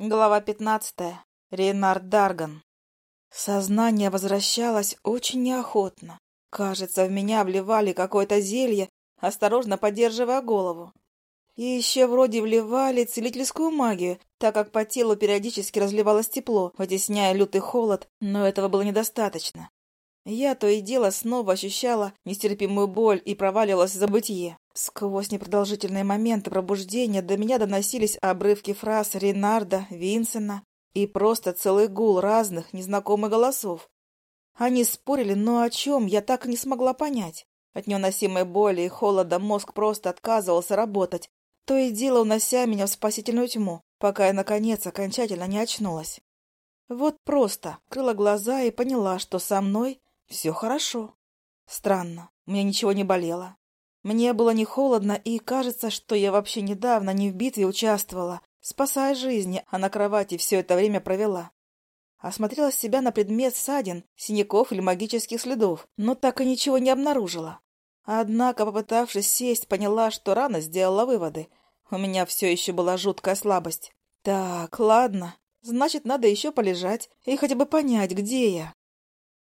Глава пятнадцатая. Рейнард Дарган. Сознание возвращалось очень неохотно. Кажется, в меня вливали какое-то зелье, осторожно поддерживая голову. И еще вроде вливали целительскую магию, так как по телу периодически разливалось тепло, вытесняя лютый холод, но этого было недостаточно. Я то и дело снова ощущала нестерпимую боль и проваливалась в забытье. Сквозь непродолжительные моменты пробуждения до меня доносились обрывки фраз Ренарда, Винсена и просто целый гул разных незнакомых голосов. Они спорили, но о чем я так и не смогла понять. От невыносимой боли и холода мозг просто отказывался работать, то и дело унося меня в спасительную тьму, пока я, наконец, окончательно не очнулась. Вот просто крыла глаза и поняла, что со мной все хорошо. Странно, мне ничего не болело. Мне было не холодно, и кажется, что я вообще недавно не в битве участвовала, спасая жизни, а на кровати все это время провела. Осмотрела себя на предмет ссадин, синяков или магических следов, но так и ничего не обнаружила. Однако, попытавшись сесть, поняла, что рано сделала выводы. У меня все еще была жуткая слабость. Так, ладно, значит, надо еще полежать и хотя бы понять, где я.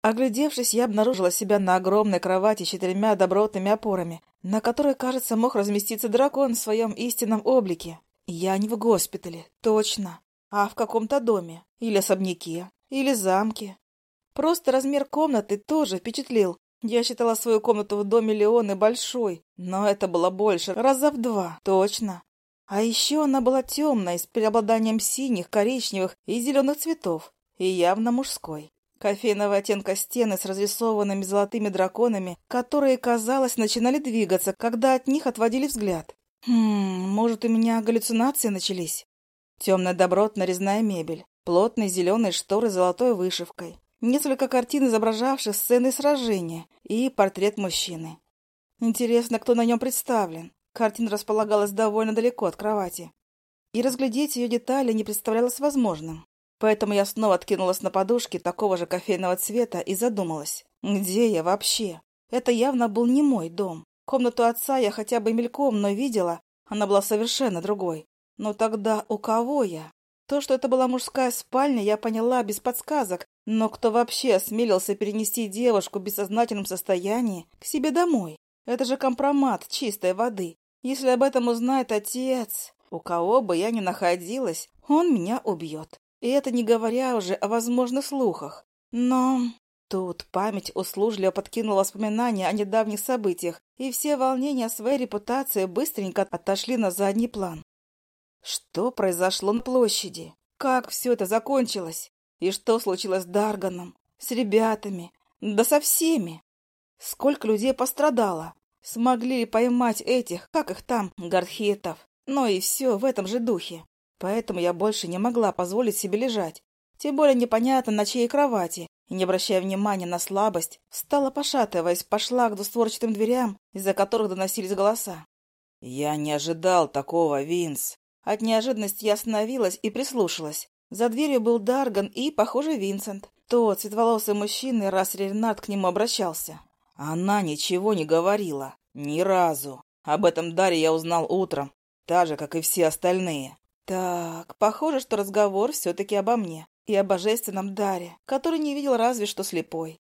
Оглядевшись, я обнаружила себя на огромной кровати с четырьмя добротными опорами, на которой, кажется, мог разместиться дракон в своем истинном облике. Я не в госпитале, точно, а в каком-то доме, или особняке, или замке. Просто размер комнаты тоже впечатлил. Я считала свою комнату в доме Леоны большой, но это было больше, раза в два, точно. А еще она была темной, с преобладанием синих, коричневых и зеленых цветов, и явно мужской. Кофейного оттенка стены с разрисованными золотыми драконами, которые, казалось, начинали двигаться, когда от них отводили взгляд. Хм, может, у меня галлюцинации начались? Темная добротная резная мебель, плотные зеленые шторы с золотой вышивкой, несколько картин, изображавших сцены сражения, и портрет мужчины. Интересно, кто на нем представлен. Картина располагалась довольно далеко от кровати. И разглядеть ее детали не представлялось возможным. Поэтому я снова откинулась на подушки такого же кофейного цвета и задумалась, где я вообще? Это явно был не мой дом. Комнату отца я хотя бы мельком, но видела, она была совершенно другой. Но тогда у кого я? То, что это была мужская спальня, я поняла без подсказок, но кто вообще осмелился перенести девушку в бессознательном состоянии к себе домой? Это же компромат чистой воды. Если об этом узнает отец, у кого бы я ни находилась, он меня убьет. И это не говоря уже о возможных слухах. Но тут память услужливо подкинула воспоминания о недавних событиях, и все волнения своей репутации быстренько отошли на задний план. Что произошло на площади? Как все это закончилось? И что случилось с Дарганом? С ребятами? Да со всеми? Сколько людей пострадало? Смогли ли поймать этих, как их там, гархетов? Ну и все в этом же духе. Поэтому я больше не могла позволить себе лежать. Тем более непонятно, на чьей кровати. И, не обращая внимания на слабость, стала пошатываясь, пошла к двустворчатым дверям, из-за которых доносились голоса. «Я не ожидал такого, Винс!» От неожиданности я остановилась и прислушалась. За дверью был Дарган и, похоже, Винсент. Тот цветволосый мужчина, раз Ренат к нему обращался. Она ничего не говорила. Ни разу. Об этом Даре я узнал утром. Так же, как и все остальные. Так, похоже, что разговор все-таки обо мне и о божественном даре, который не видел разве что слепой.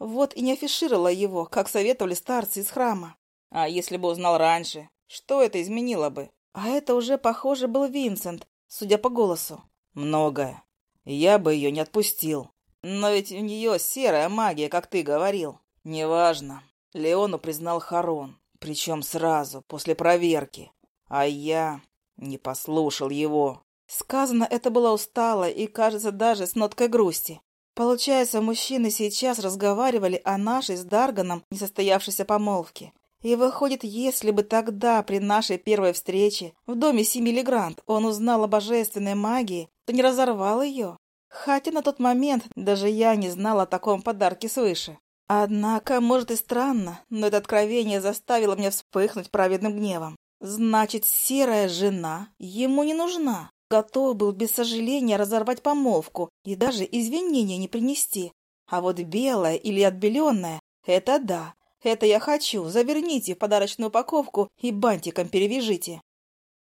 Вот и не афишировала его, как советовали старцы из храма. А если бы узнал раньше, что это изменило бы? А это уже, похоже, был Винсент, судя по голосу. Многое. Я бы ее не отпустил. Но ведь у нее серая магия, как ты говорил. Неважно. Леону признал Харон, причем сразу, после проверки. А я... Не послушал его. Сказано это было устало и, кажется, даже с ноткой грусти. Получается, мужчины сейчас разговаривали о нашей с Дарганом несостоявшейся помолвке. И выходит, если бы тогда, при нашей первой встрече, в доме Семи Грант, он узнал о божественной магии, то не разорвал ее. Хотя на тот момент даже я не знала о таком подарке свыше. Однако, может и странно, но это откровение заставило меня вспыхнуть праведным гневом. Значит, серая жена ему не нужна. Готов был без сожаления разорвать помолвку и даже извинения не принести. А вот белая или отбеленная — это да, это я хочу. Заверните в подарочную упаковку и бантиком перевяжите.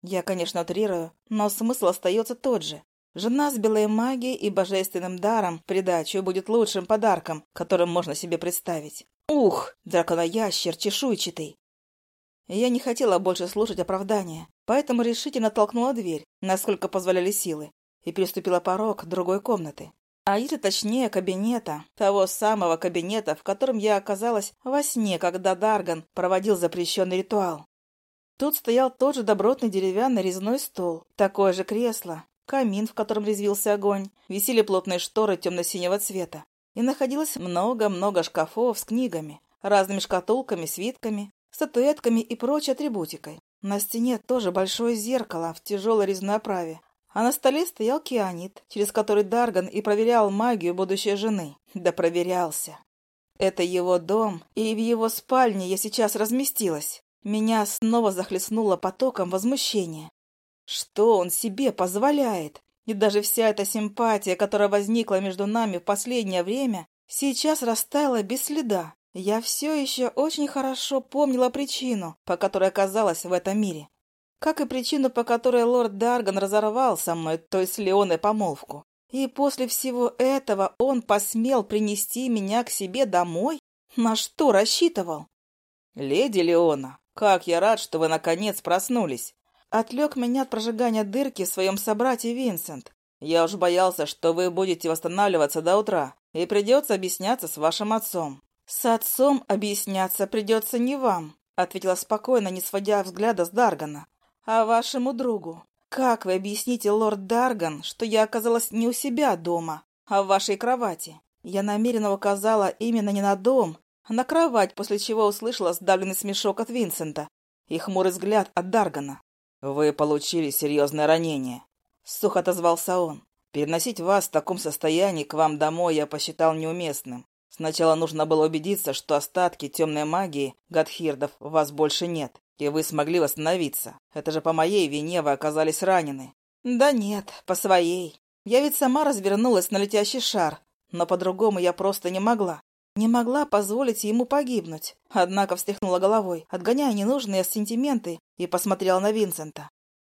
Я, конечно, утрирую, но смысл остается тот же. Жена с белой магией и божественным даром в придачу будет лучшим подарком, которым можно себе представить. Ух, драконоящер чешуйчатый! Я не хотела больше слушать оправдания, поэтому решительно толкнула дверь, насколько позволяли силы, и переступила порог другой комнаты. А если точнее, кабинета, того самого кабинета, в котором я оказалась во сне, когда Дарган проводил запрещенный ритуал. Тут стоял тот же добротный деревянный резной стол, такое же кресло, камин, в котором резвился огонь, висели плотные шторы темно-синего цвета, и находилось много-много шкафов с книгами, разными шкатулками, свитками, статуэтками и прочей атрибутикой. На стене тоже большое зеркало в тяжелой резной оправе, а на столе стоял кианит, через который Дарган и проверял магию будущей жены. Да проверялся. Это его дом, и в его спальне я сейчас разместилась. Меня снова захлестнуло потоком возмущения. Что он себе позволяет? И даже вся эта симпатия, которая возникла между нами в последнее время, сейчас растаяла без следа. Я все еще очень хорошо помнила причину, по которой оказалась в этом мире. Как и причину, по которой лорд Дарган разорвал со мной той с Леоной помолвку. И после всего этого он посмел принести меня к себе домой? На что рассчитывал? «Леди Леона, как я рад, что вы наконец проснулись!» Отвлек меня от прожигания дырки в своем собрате Винсент. «Я уж боялся, что вы будете восстанавливаться до утра, и придется объясняться с вашим отцом. «С отцом объясняться придется не вам», — ответила спокойно, не сводя взгляда с Даргана, — «а вашему другу. Как вы объясните, лорд Дарган, что я оказалась не у себя дома, а в вашей кровати? Я намеренно указала именно не на дом, а на кровать, после чего услышала сдавленный смешок от Винсента и хмурый взгляд от Даргана. «Вы получили серьезное ранение», — сухо отозвался он. «Переносить вас в таком состоянии к вам домой я посчитал неуместным. Сначала нужно было убедиться, что остатки темной магии Гадхирдов у вас больше нет, и вы смогли восстановиться. Это же по моей вине вы оказались ранены. Да нет, по своей. Я ведь сама развернулась на летящий шар, но по-другому я просто не могла. Не могла позволить ему погибнуть. Однако встряхнула головой, отгоняя ненужные сентименты, и посмотрела на Винсента.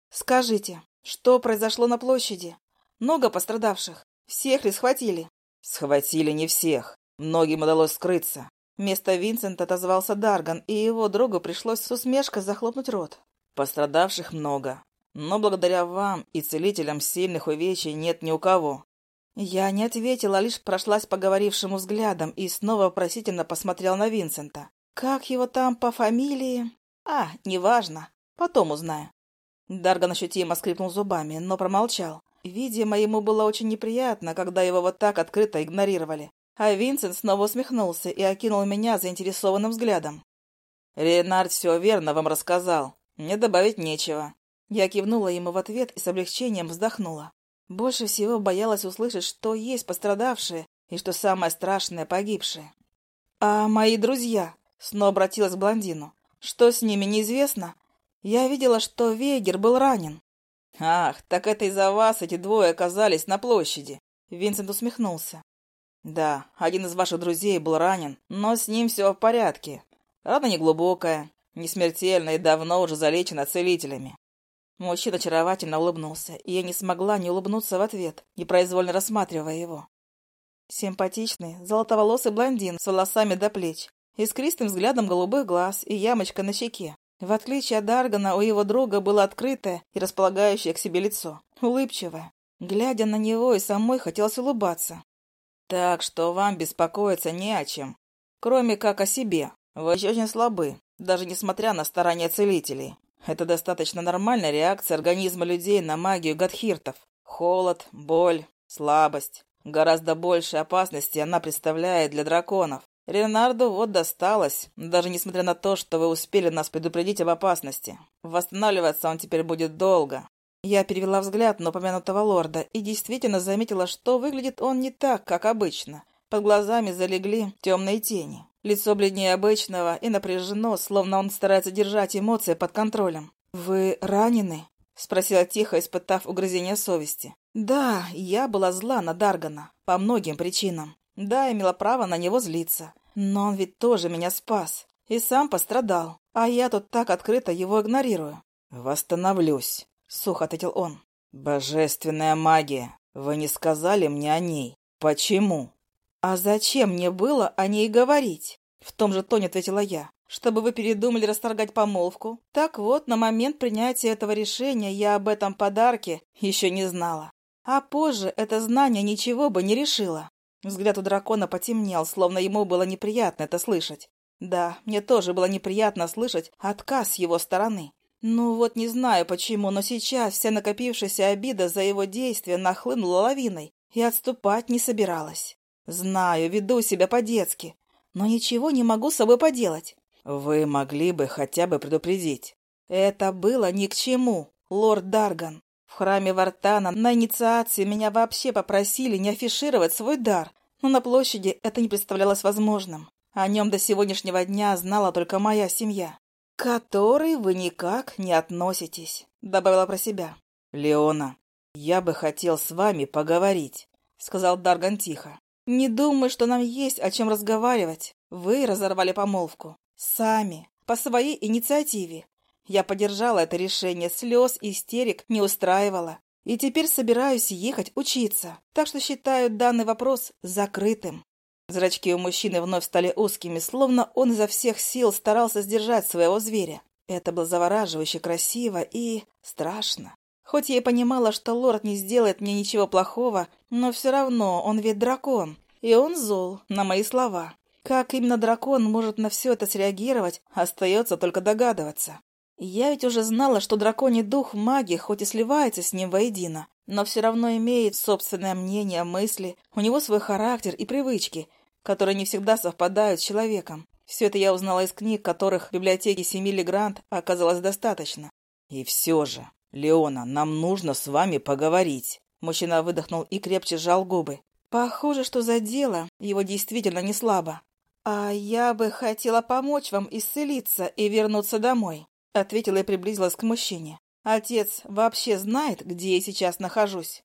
«Скажите, что произошло на площади? Много пострадавших? Всех ли схватили?» «Схватили не всех. Многим удалось скрыться. Вместо Винсента отозвался Дарган, и его другу пришлось с усмешкой захлопнуть рот. Пострадавших много, но благодаря вам и целителям сильных увечий нет ни у кого. Я не ответила, лишь прошлась поговорившему взглядом и снова вопросительно посмотрел на Винсента. Как его там по фамилии? А, неважно, потом узнаю. Дарган ощутимо скрипнул зубами, но промолчал. Видимо, ему было очень неприятно, когда его вот так открыто игнорировали. А Винсент снова усмехнулся и окинул меня заинтересованным взглядом. «Ренард все верно вам рассказал. Мне добавить нечего». Я кивнула ему в ответ и с облегчением вздохнула. Больше всего боялась услышать, что есть пострадавшие и, что самое страшное, погибшие. «А мои друзья?» — снова обратилась к блондину. «Что с ними, неизвестно? Я видела, что Вегер был ранен». «Ах, так это из-за вас эти двое оказались на площади!» Винсент усмехнулся. «Да, один из ваших друзей был ранен, но с ним все в порядке. Рана неглубокая, не смертельная и давно уже залечена целителями». Мужчина очаровательно улыбнулся, и я не смогла не улыбнуться в ответ, непроизвольно рассматривая его. Симпатичный, золотоволосый блондин с волосами до плеч, искристым взглядом голубых глаз и ямочка на щеке. В отличие от Даргана, у его друга было открытое и располагающее к себе лицо, улыбчивое. Глядя на него, и самой хотелось улыбаться, так что вам беспокоиться не о чем, кроме как о себе. Вы еще очень слабы, даже несмотря на старания целителей. Это достаточно нормальная реакция организма людей на магию гадхиртов. Холод, боль, слабость. Гораздо больше опасности она представляет для драконов. Ренарду вот досталось, даже несмотря на то, что вы успели нас предупредить об опасности. Восстанавливаться он теперь будет долго. Я перевела взгляд на упомянутого лорда и действительно заметила, что выглядит он не так, как обычно. Под глазами залегли темные тени. Лицо бледнее обычного и напряжено, словно он старается держать эмоции под контролем. «Вы ранены?» — спросила тихо, испытав угрызение совести. «Да, я была зла на Даргана. По многим причинам. Да, имела право на него злиться. Но он ведь тоже меня спас. И сам пострадал. А я тут так открыто его игнорирую». «Восстановлюсь», — сухо ответил он. «Божественная магия. Вы не сказали мне о ней. Почему?» «А зачем мне было о ней говорить?» В том же тоне ответила я. «Чтобы вы передумали расторгать помолвку. Так вот, на момент принятия этого решения я об этом подарке еще не знала. А позже это знание ничего бы не решило». Взгляд у дракона потемнел, словно ему было неприятно это слышать. Да, мне тоже было неприятно слышать отказ с его стороны. Ну вот не знаю почему, но сейчас вся накопившаяся обида за его действия нахлынула лавиной и отступать не собиралась. Знаю, веду себя по-детски, но ничего не могу с собой поделать. Вы могли бы хотя бы предупредить. Это было ни к чему, лорд Дарган. В храме Вартана на инициации меня вообще попросили не афишировать свой дар, но на площади это не представлялось возможным. О нем до сегодняшнего дня знала только моя семья, к которой вы никак не относитесь, добавила про себя. Леона, я бы хотел с вами поговорить, сказал Дарган тихо. «Не думаю, что нам есть о чем разговаривать. Вы разорвали помолвку. Сами. По своей инициативе. Я поддержала это решение, слез, истерик не устраивала. И теперь собираюсь ехать учиться. Так что считаю данный вопрос закрытым». Зрачки у мужчины вновь стали узкими, словно он изо всех сил старался сдержать своего зверя. Это было завораживающе красиво и страшно. Хоть я и понимала, что лорд не сделает мне ничего плохого, но все равно он ведь дракон, и он зол на мои слова. Как именно дракон может на все это среагировать, остается только догадываться. Я ведь уже знала, что драконий дух маги хоть и сливается с ним воедино, но все равно имеет собственное мнение, мысли, у него свой характер и привычки, которые не всегда совпадают с человеком. Все это я узнала из книг, которых в библиотеке Семили Грант оказалось достаточно. И все же, «Леона, нам нужно с вами поговорить». Мужчина выдохнул и крепче сжал губы. Похоже, что за дело его действительно не слабо. «А я бы хотела помочь вам исцелиться и вернуться домой», — ответила и приблизилась к мужчине. «Отец вообще знает, где я сейчас нахожусь?»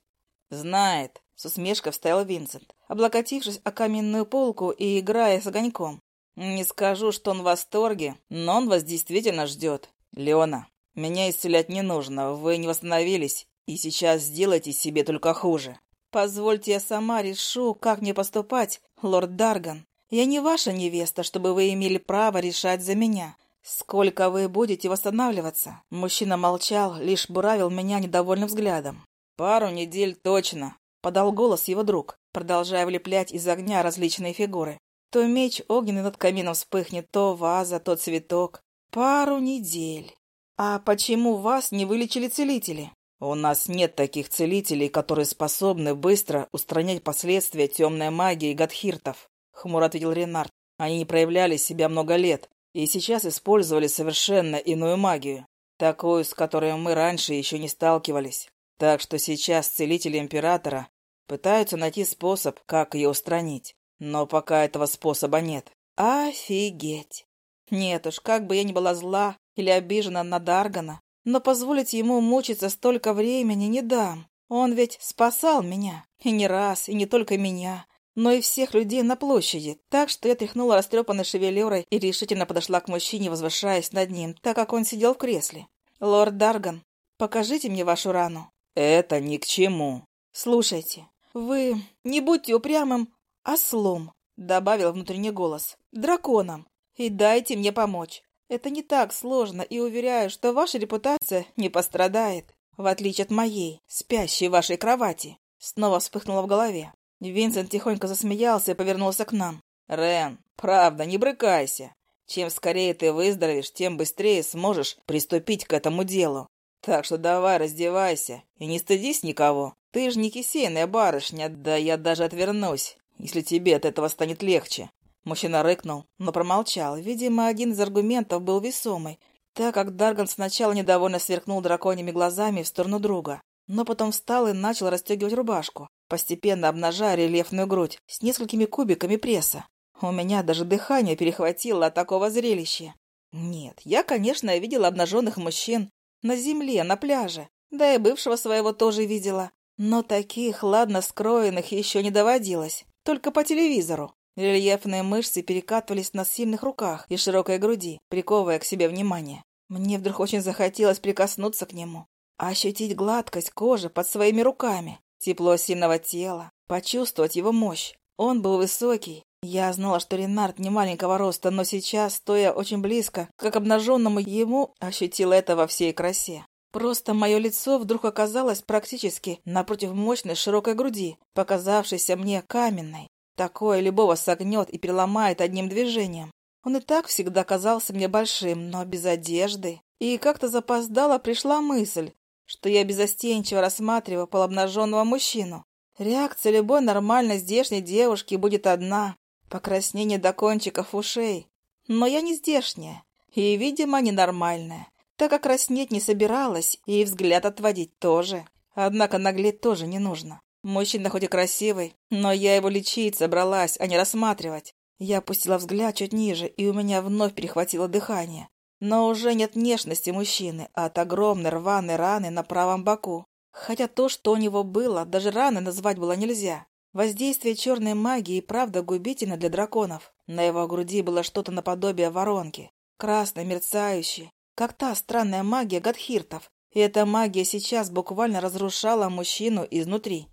«Знает», — с усмешкой вставил Винсент, облокотившись о каменную полку и играя с огоньком. «Не скажу, что он в восторге, но он вас действительно ждет. Леона, меня исцелять не нужно, вы не восстановились, и сейчас сделайте себе только хуже. Позвольте я сама решу, как мне поступать, лорд Дарган. Я не ваша невеста, чтобы вы имели право решать за меня. Сколько вы будете восстанавливаться? Мужчина молчал, лишь буравил меня недовольным взглядом. Пару недель точно, подал голос его друг, продолжая влеплять из огня различные фигуры. То меч огненный над камином вспыхнет, то ваза, то цветок. Пару недель. «А почему вас не вылечили целители?» «У нас нет таких целителей, которые способны быстро устранять последствия темной магии гадхиртов», — хмуро ответил Ренард. «Они не проявляли себя много лет и сейчас использовали совершенно иную магию, такую, с которой мы раньше еще не сталкивались. Так что сейчас целители Императора пытаются найти способ, как ее устранить. Но пока этого способа нет». «Офигеть!» Нет уж, как бы я ни была зла, или обижена на Даргана, но позволить ему мучиться столько времени не дам. Он ведь спасал меня. И не раз, и не только меня, но и всех людей на площади. Так что я тряхнула растрепанной шевелюрой и решительно подошла к мужчине, возвышаясь над ним, так как он сидел в кресле. «Лорд Дарган, покажите мне вашу рану». «Это ни к чему». «Слушайте, вы не будьте упрямым ослом», — добавил внутренний голос, — «драконом, и дайте мне помочь. Это не так сложно, и уверяю, что ваша репутация не пострадает, в отличие от моей, спящей в вашей кровати. Снова вспыхнуло в голове. Винсент тихонько засмеялся и повернулся к нам. «Рен, правда, не брыкайся. Чем скорее ты выздоровеешь, тем быстрее сможешь приступить к этому делу. Так что давай раздевайся и не стыдись никого. Ты ж не кисейная барышня, да я даже отвернусь, если тебе от этого станет легче. Мужчина рыкнул, но промолчал. Видимо, один из аргументов был весомый, так как Дарган сначала недовольно сверкнул драконьими глазами в сторону друга, но потом встал и начал расстегивать рубашку, постепенно обнажая рельефную грудь с несколькими кубиками пресса. У меня даже дыхание перехватило от такого зрелища. Нет, я, конечно, видела обнаженных мужчин на земле, на пляже, да и бывшего своего тоже видела, но таких ладно скроенных еще не доводилось, только по телевизору. Рельефные мышцы перекатывались на сильных руках и широкой груди, приковывая к себе внимание. Мне вдруг очень захотелось прикоснуться к нему. ощутить гладкость кожи под своими руками, тепло сильного тела, почувствовать его мощь. Он был высокий. Я знала, что Ренард не маленького роста, но сейчас, стоя очень близко, как обнаженному ему, ощутила это во всей красе. Просто мое лицо вдруг оказалось практически напротив мощной широкой груди, показавшейся мне каменной. Такое любого согнет и переломает одним движением. Он и так всегда казался мне большим, но без одежды. И как-то запоздала пришла мысль, что я безостенчиво рассматриваю полуобнаженного мужчину. Реакция любой нормальной здешней девушки будет одна — покраснение до кончиков ушей. Но я не здешняя и, видимо, ненормальная, так как краснеть не собиралась и взгляд отводить тоже. Однако наглеть тоже не нужно. Мужчина хоть и красивый, но я его лечить собралась, а не рассматривать. Я опустила взгляд чуть ниже, и у меня вновь перехватило дыхание. Но уже нет нежности мужчины, а от огромной рваной раны на правом боку. Хотя то, что у него было, даже раны назвать было нельзя. Воздействие черной магии и правда губительно для драконов. На его груди было что-то наподобие воронки. Красной, мерцающей, как та странная магия гадхиртов. И эта магия сейчас буквально разрушала мужчину изнутри.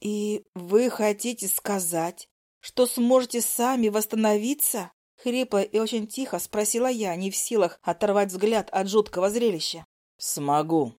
«И вы хотите сказать, что сможете сами восстановиться?» Хрипло и очень тихо спросила я, не в силах оторвать взгляд от жуткого зрелища. «Смогу.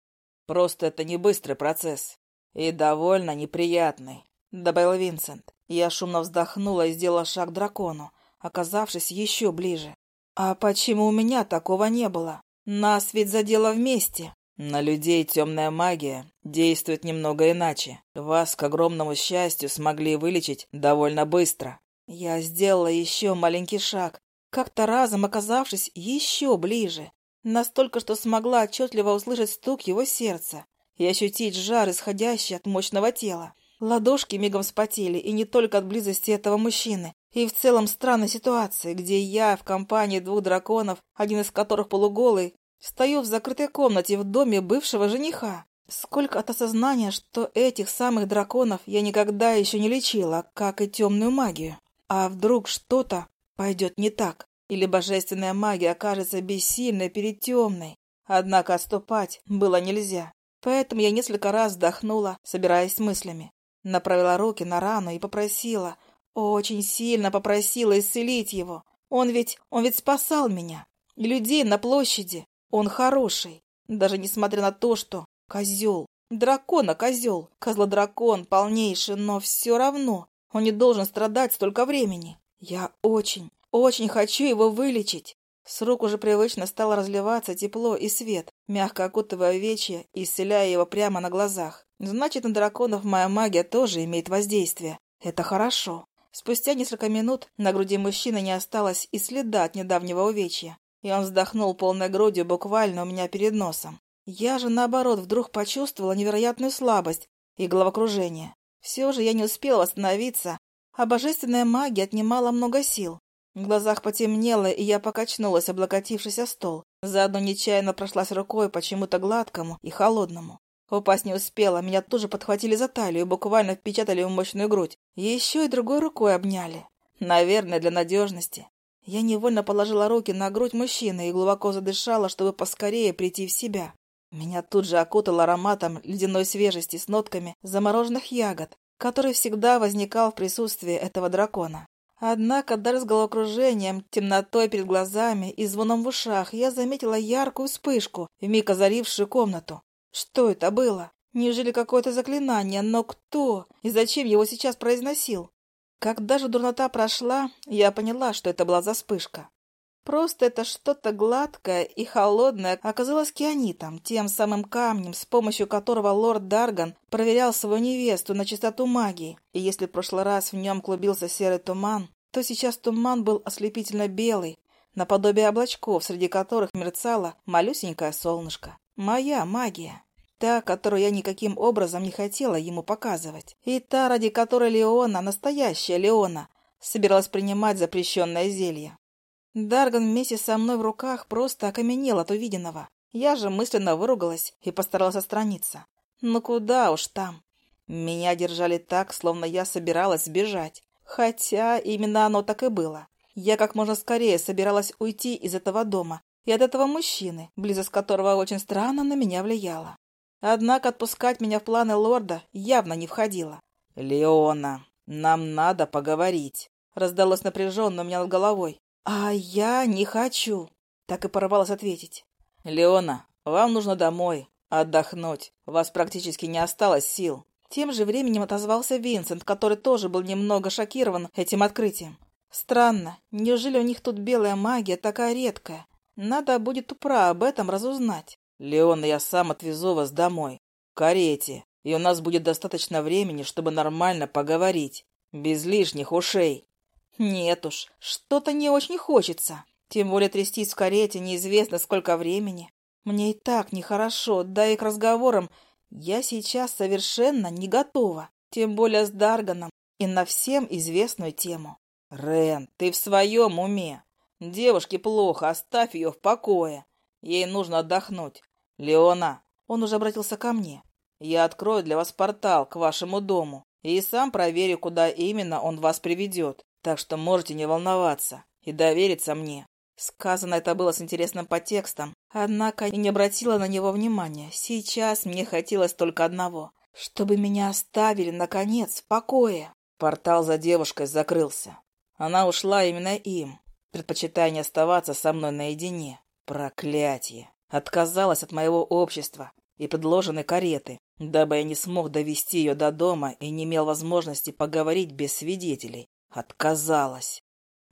Просто это не быстрый процесс. И довольно неприятный», — добавил Винсент. Я шумно вздохнула и сделала шаг дракону, оказавшись еще ближе. «А почему у меня такого не было? Нас ведь задело вместе». На людей темная магия действует немного иначе. Вас, к огромному счастью, смогли вылечить довольно быстро. Я сделала еще маленький шаг, как-то разом оказавшись еще ближе. Настолько, что смогла отчетливо услышать стук его сердца и ощутить жар, исходящий от мощного тела. Ладошки мигом вспотели, и не только от близости этого мужчины, и в целом странной ситуации, где я в компании двух драконов, один из которых полуголый, Стою в закрытой комнате в доме бывшего жениха. Сколько от осознания, что этих самых драконов я никогда еще не лечила, как и темную магию. А вдруг что-то пойдет не так? Или божественная магия окажется бессильной перед темной? Однако отступать было нельзя. Поэтому я несколько раз вздохнула, собираясь с мыслями. Направила руки на рану и попросила, очень сильно попросила исцелить его. Он ведь, он ведь спасал меня. И людей на площади. Он хороший, даже несмотря на то, что козел. Дракона козел, козлодракон полнейший, но все равно он не должен страдать столько времени. Я очень, очень хочу его вылечить. С рук уже привычно стало разливаться тепло и свет, мягко окутывая вечье и исцеляя его прямо на глазах. Значит, на драконов моя магия тоже имеет воздействие. Это хорошо. Спустя несколько минут на груди мужчины не осталось и следа от недавнего увечья. И он вздохнул полной грудью буквально у меня перед носом. Я же, наоборот, вдруг почувствовала невероятную слабость и головокружение. Все же я не успела восстановиться, а божественная магия отнимала много сил. В глазах потемнело, и я покачнулась, облокотившись о стол. Заодно нечаянно прошлась рукой почему-то гладкому и холодному. Упасть не успела, меня тут же подхватили за талию и буквально впечатали в мощную грудь. Еще и другой рукой обняли. Наверное, для надежности. Я невольно положила руки на грудь мужчины и глубоко задышала, чтобы поскорее прийти в себя. Меня тут же окутал ароматом ледяной свежести с нотками замороженных ягод, который всегда возникал в присутствии этого дракона. Однако даже с головокружением, темнотой перед глазами и звоном в ушах я заметила яркую вспышку, вмиг озарившую комнату. Что это было? Неужели какое-то заклинание? Но кто? И зачем его сейчас произносил? Когда же дурнота прошла, я поняла, что это была за вспышка. Просто это что-то гладкое и холодное оказалось кианитом, тем самым камнем, с помощью которого лорд Дарган проверял свою невесту на чистоту магии. И если в прошлый раз в нем клубился серый туман, то сейчас туман был ослепительно белый, наподобие облачков, среди которых мерцало малюсенькое солнышко. Моя магия. Та, которую я никаким образом не хотела ему показывать. И та, ради которой Леона, настоящая Леона, собиралась принимать запрещенное зелье. Дарган вместе со мной в руках просто окаменел от увиденного. Я же мысленно выругалась и постаралась отстраниться. Ну куда уж там. Меня держали так, словно я собиралась сбежать. Хотя именно оно так и было. Я как можно скорее собиралась уйти из этого дома и от этого мужчины, близость которого очень странно на меня влияла. Однако отпускать меня в планы лорда явно не входило. «Леона, нам надо поговорить», — раздалось напряженно у меня над головой. «А я не хочу», — так и порвалась ответить. «Леона, вам нужно домой, отдохнуть. У вас практически не осталось сил». Тем же временем отозвался Винсент, который тоже был немного шокирован этим открытием. Странно, неужели у них тут белая магия такая редкая? Надо будет у Пра об этом разузнать. Леона, я сам отвезу вас домой. В карете. И у нас будет достаточно времени, чтобы нормально поговорить. Без лишних ушей. Нет уж, что-то не очень хочется. Тем более трястись в карете неизвестно сколько времени. Мне и так нехорошо, да и к разговорам я сейчас совершенно не готова. Тем более с Дарганом и на всем известную тему. Рен, ты в своем уме? Девушке плохо, оставь ее в покое. Ей нужно отдохнуть. Леона, он уже обратился ко мне. Я открою для вас портал к вашему дому и сам проверю, куда именно он вас приведет. Так что можете не волноваться и довериться мне. Сказано это было с интересным подтекстом, однако и не обратила на него внимания. Сейчас мне хотелось только одного — чтобы меня оставили, наконец, в покое. Портал за девушкой закрылся. Она ушла именно им, предпочитая не оставаться со мной наедине. Проклятие! Отказалась от моего общества и предложенной кареты, дабы я не смог довести ее до дома и не имел возможности поговорить без свидетелей. Отказалась.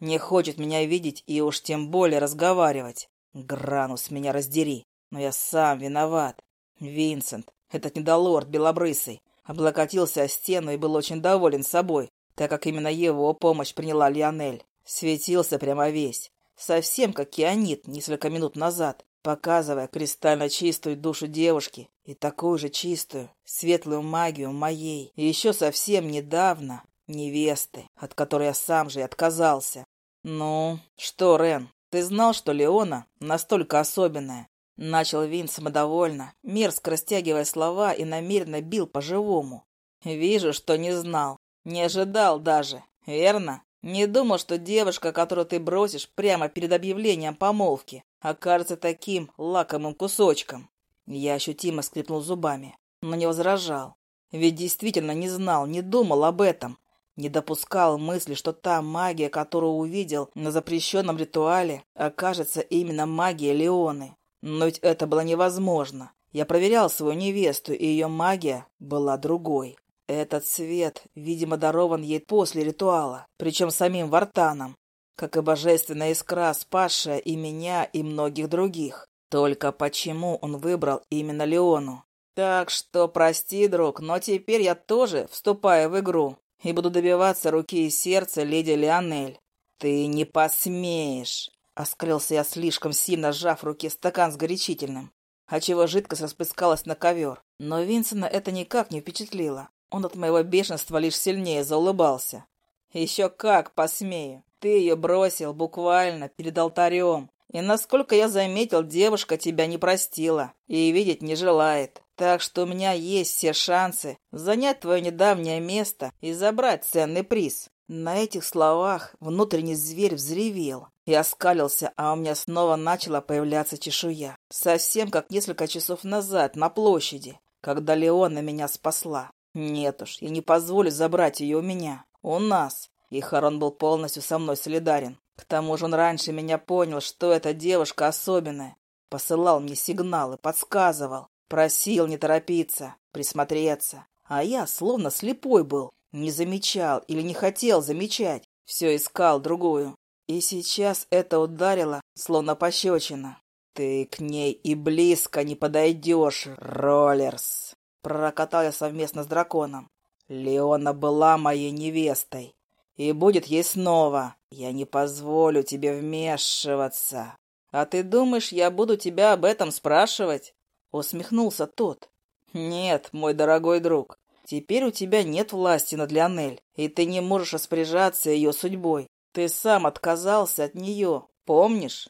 Не хочет меня видеть и уж тем более разговаривать. Гранус меня раздери, но я сам виноват. Винсент, этот недолорд белобрысый, облокотился о стену и был очень доволен собой, так как именно его помощь приняла Лионель. Светился прямо весь, совсем как кианит несколько минут назад, показывая кристально чистую душу девушки и такую же чистую, светлую магию моей, и еще совсем недавно невесты, от которой я сам же и отказался. Ну, что, Рен, ты знал, что Леона настолько особенная? Начал Вин самодовольно, мерзко растягивая слова и намеренно бил по-живому. Вижу, что не знал, не ожидал даже, верно? Не думал, что девушка, которую ты бросишь прямо перед объявлением помолвки, окажется таким лакомым кусочком. Я ощутимо скрипнул зубами, но не возражал. Ведь действительно не знал, не думал об этом. Не допускал мысли, что та магия, которую увидел на запрещенном ритуале, окажется именно магией Леоны. Но ведь это было невозможно. Я проверял свою невесту, и ее магия была другой. Этот свет, видимо, дарован ей после ритуала, причем самим Вартаном, как и божественная искра, спасшая и меня, и многих других. Только почему он выбрал именно Леону? Так что прости, друг, но теперь я тоже вступаю в игру и буду добиваться руки и сердца леди Леонель. Ты не посмеешь! Оскрылся я слишком сильно, сжав в руке стакан с горячительным, отчего жидкость распыскалась на ковер. Но Винсена это никак не впечатлило. Он от моего бешенства лишь сильнее заулыбался. «Еще как посмею! Ты ее бросил буквально перед алтарем. И, насколько я заметил, девушка тебя не простила и видеть не желает. Так что у меня есть все шансы занять твое недавнее место и забрать ценный приз». На этих словах внутренний зверь взревел и оскалился, а у меня снова начала появляться чешуя. Совсем как несколько часов назад на площади, когда Леона меня спасла. Нет уж, я не позволю забрать ее у меня. У нас. И Харон был полностью со мной солидарен. К тому же он раньше меня понял, что эта девушка особенная. Посылал мне сигналы, подсказывал. Просил не торопиться, присмотреться. А я словно слепой был. Не замечал или не хотел замечать. Все искал другую. И сейчас это ударило, словно пощечина. Ты к ней и близко не подойдешь, Роллерс. Пророкотал я совместно с драконом. Леона была моей невестой. И будет ей снова. Я не позволю тебе вмешиваться. А ты думаешь, я буду тебя об этом спрашивать? Усмехнулся тот. Нет, мой дорогой друг. Теперь у тебя нет власти над Леонель, и ты не можешь распоряжаться ее судьбой. Ты сам отказался от нее, помнишь?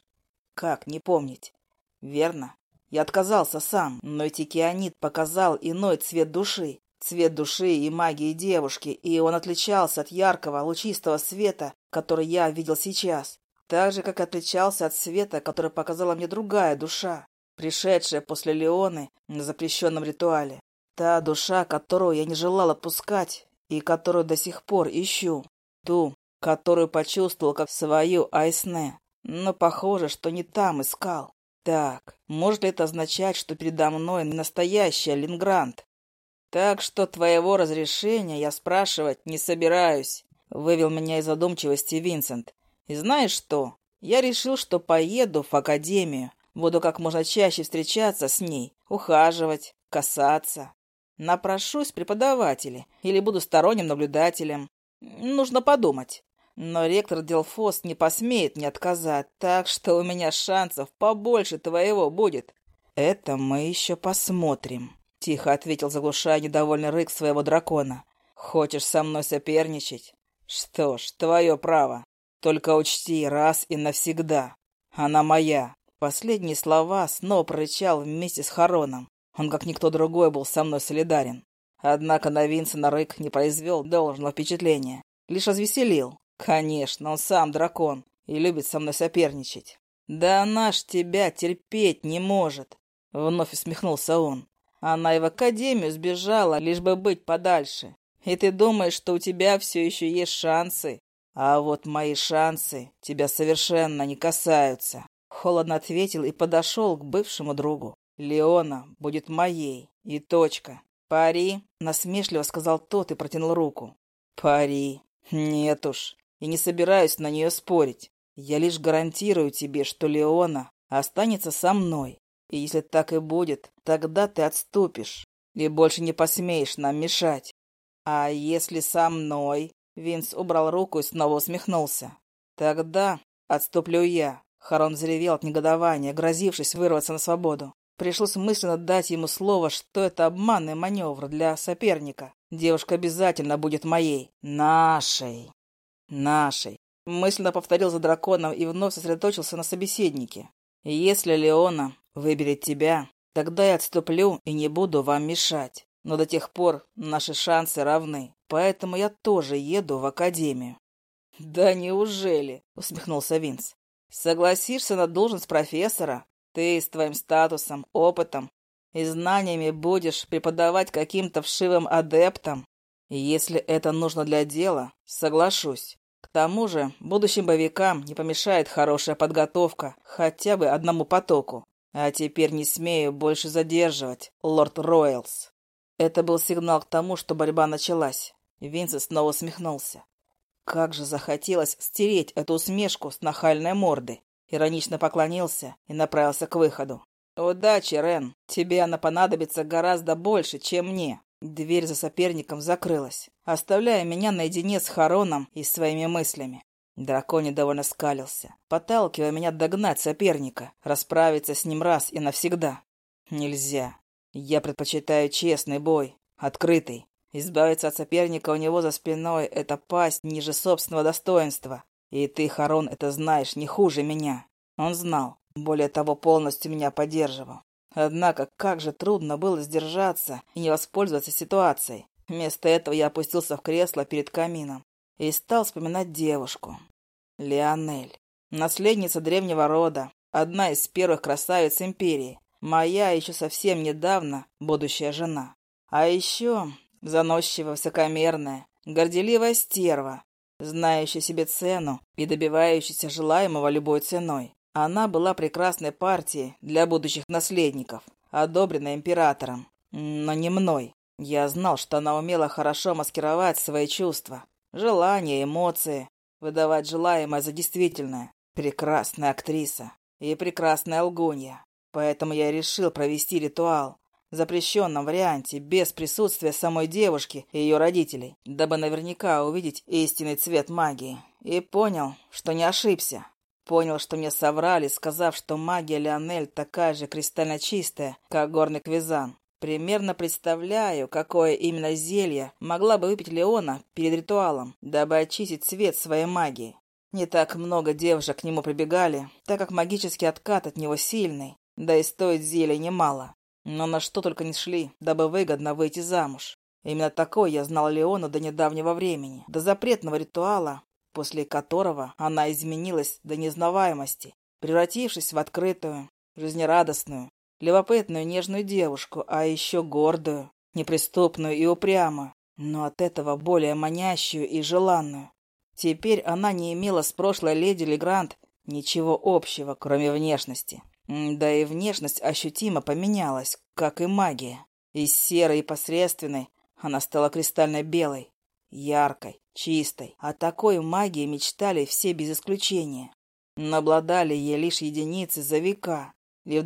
Как не помнить? Верно, я отказался сам, но Тикионит показал иной цвет души. Цвет души и магии девушки, и он отличался от яркого, лучистого света, который я видел сейчас. Так же, как отличался от света, который показала мне другая душа. пришедшая после Леоны на запрещенном ритуале. Та душа, которую я не желал отпускать и которую до сих пор ищу. Ту, которую почувствовал как свою Айсне, но похоже, что не там искал. Так, может ли это означать, что передо мной настоящая Лингрант? Так что твоего разрешения я спрашивать не собираюсь, вывел меня из задумчивости Винсент. И знаешь что? Я решил, что поеду в академию, буду как можно чаще встречаться с ней, ухаживать, касаться. Напрошусь преподаватели или буду сторонним наблюдателем. Нужно подумать. Но ректор Делфос не посмеет мне отказать, так что у меня шансов побольше твоего будет. Это мы еще посмотрим, — тихо ответил, заглушая недовольный рык своего дракона. Хочешь со мной соперничать? Что ж, твое право. Только учти раз и навсегда. Она моя. Последние слова снова прорычал вместе с Хароном. Он, как никто другой, был со мной солидарен. Однако на Винсена рык не произвел должного впечатления. Лишь развеселил. Конечно, он сам дракон и любит со мной соперничать. Да она ж тебя терпеть не может. Вновь усмехнулся он. Она и в академию сбежала, лишь бы быть подальше. И ты думаешь, что у тебя все еще есть шансы? А вот мои шансы тебя совершенно не касаются. Холодно ответил и подошел к бывшему другу. Леона будет моей. И точка. Пари, насмешливо сказал тот и протянул руку. Пари. Нет уж и не собираюсь на нее спорить. Я лишь гарантирую тебе, что Леона останется со мной. И если так и будет, тогда ты отступишь и больше не посмеешь нам мешать. А если со мной? Винс убрал руку и снова усмехнулся. Тогда отступлю я. Харон заревел от негодования, грозившись вырваться на свободу. Пришлось мысленно дать ему слово, что это обманный маневр для соперника. Девушка обязательно будет моей. Нашей. Нашей. Мысленно повторил за драконом и вновь сосредоточился на собеседнике. Если Леона выберет тебя, тогда я отступлю и не буду вам мешать. Но до тех пор наши шансы равны. Поэтому я тоже еду в академию. Да неужели? Усмехнулся Винс. Согласишься на должность профессора? Ты с твоим статусом, опытом и знаниями будешь преподавать каким-то вшивым адептам? Если это нужно для дела, соглашусь. К тому же, будущим боевикам не помешает хорошая подготовка хотя бы одному потоку. А теперь не смею больше задерживать, лорд Ройлс. Это был сигнал к тому, что борьба началась. Винсент снова усмехнулся. Как же захотелось стереть эту усмешку с нахальной морды. Иронично поклонился и направился к выходу. «Удачи, Рен. Тебе она понадобится гораздо больше, чем мне». Дверь за соперником закрылась, оставляя меня наедине с Хароном и своими мыслями. Дракон довольно скалился, подталкивая меня догнать соперника, расправиться с ним раз и навсегда. Нельзя. Я предпочитаю честный бой, открытый. Избавиться от соперника у него за спиной — это пасть ниже собственного достоинства. И ты, Харон, это знаешь не хуже меня. Он знал, более того, полностью меня поддерживал. Однако, как же трудно было сдержаться и не воспользоваться ситуацией. Вместо этого я опустился в кресло перед камином и стал вспоминать девушку. Леонель. Наследница древнего рода, одна из первых красавиц империи. Моя еще совсем недавно будущая жена. А еще заносчивая, высокомерная, горделивая стерва, знающая себе цену и добивающаяся желаемого любой ценой. Она была прекрасной партией для будущих наследников, одобренной императором, но не мной. Я знал, что она умела хорошо маскировать свои чувства, желания, эмоции, выдавать желаемое за действительное. Прекрасная актриса и прекрасная лгунья. Поэтому я решил провести ритуал в запрещенном варианте, без присутствия самой девушки и ее родителей, дабы наверняка увидеть истинный цвет магии. И понял, что не ошибся. Понял, что мне соврали, сказав, что магия Леонель такая же кристально чистая, как горный квизан. Примерно представляю, какое именно зелье могла бы выпить Леона перед ритуалом, дабы очистить цвет своей магии. Не так много девушек к нему прибегали, так как магический откат от него сильный, да и стоит зелье немало. Но на что только не шли, дабы выгодно выйти замуж. Именно такой я знал Леона до недавнего времени, до запретного ритуала, после которого она изменилась до незнаваемости, превратившись в открытую, жизнерадостную любопытную нежную девушку, а еще гордую, неприступную и упрямую, но от этого более манящую и желанную. Теперь она не имела с прошлой леди Легрант ничего общего, кроме внешности. Да и внешность ощутимо поменялась, как и магия. Из серой и посредственной она стала кристально белой, яркой, чистой. О такой магии мечтали все без исключения. Но ей лишь единицы за века. И в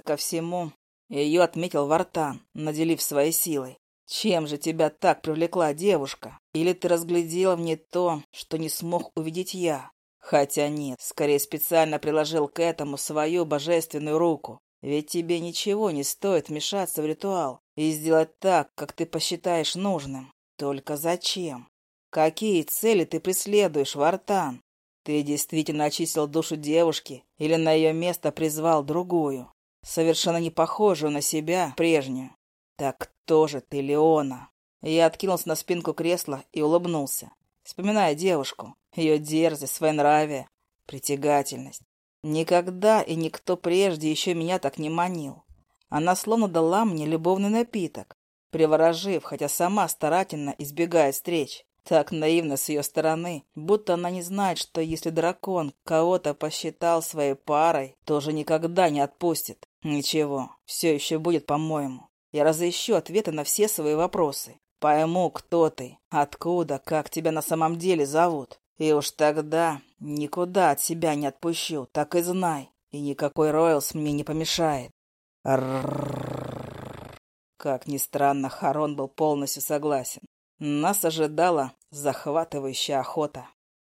ко всему ее отметил Вартан, наделив своей силой. Чем же тебя так привлекла девушка? Или ты разглядела в ней то, что не смог увидеть я? Хотя нет, скорее специально приложил к этому свою божественную руку. Ведь тебе ничего не стоит вмешаться в ритуал и сделать так, как ты посчитаешь нужным. Только зачем? Какие цели ты преследуешь, Вартан? Ты действительно очистил душу девушки или на ее место призвал другую, совершенно не похожую на себя, прежнюю? Так кто же ты, Леона? Я откинулся на спинку кресла и улыбнулся, вспоминая девушку, ее дерзость, своенравие, притягательность. Никогда и никто прежде еще меня так не манил. Она словно дала мне любовный напиток, приворожив, хотя сама старательно избегает встреч. Так наивно с ее стороны, будто она не знает, что если дракон кого-то посчитал своей парой, тоже никогда не отпустит. Ничего, все еще будет по-моему. Я разыщу ответы на все свои вопросы. Пойму, кто ты, откуда, как тебя на самом деле зовут. И уж тогда никуда от себя не отпущу, так и знай. И никакой Ройлс мне не помешает. Как ни странно, Харон был полностью согласен. Нас ожидала захватывающая охота.